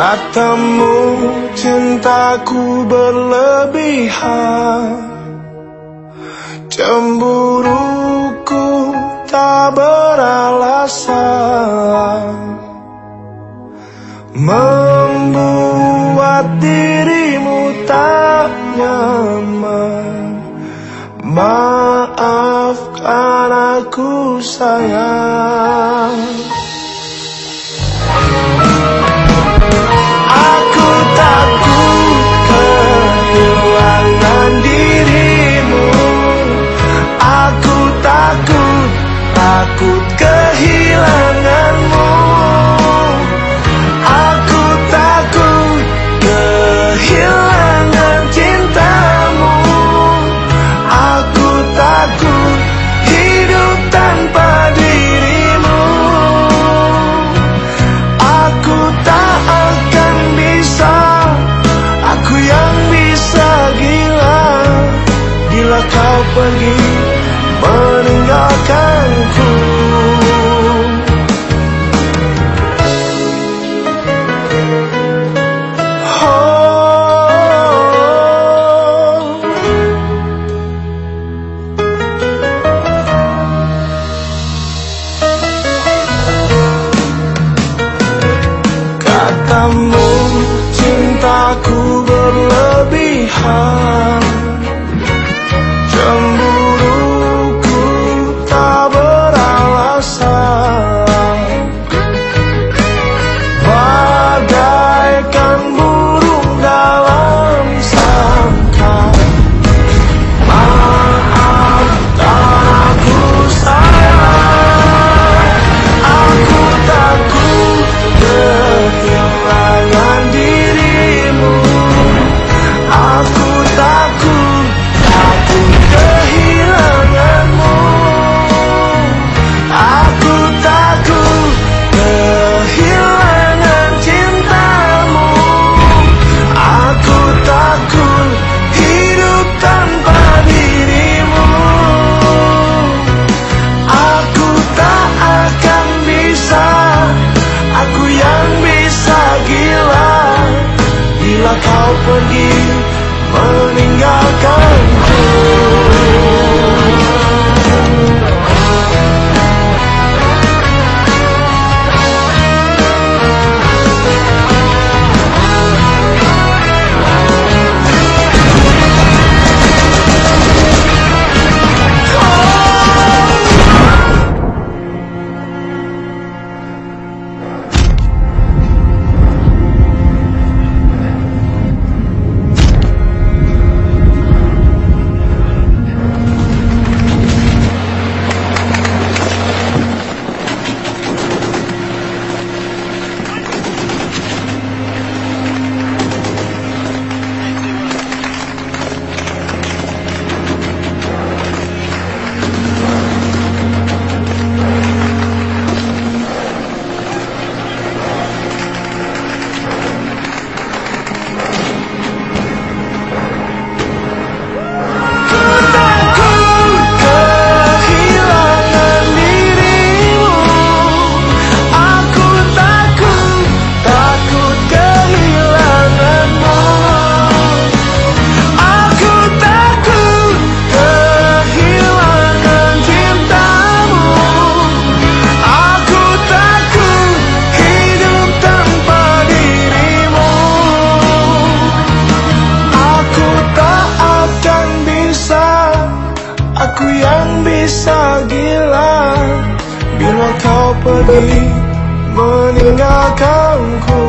Katamu cintaku berlebihan. Cemburuku tak beralasan. Membuat dirimu tak nyaman. Maafkan aku sayang pergi meninggalkanku oh. Katamu cintaku berlebihan kau pergi meninggalkanku bisa gila Bila kau pergi meninggalkanku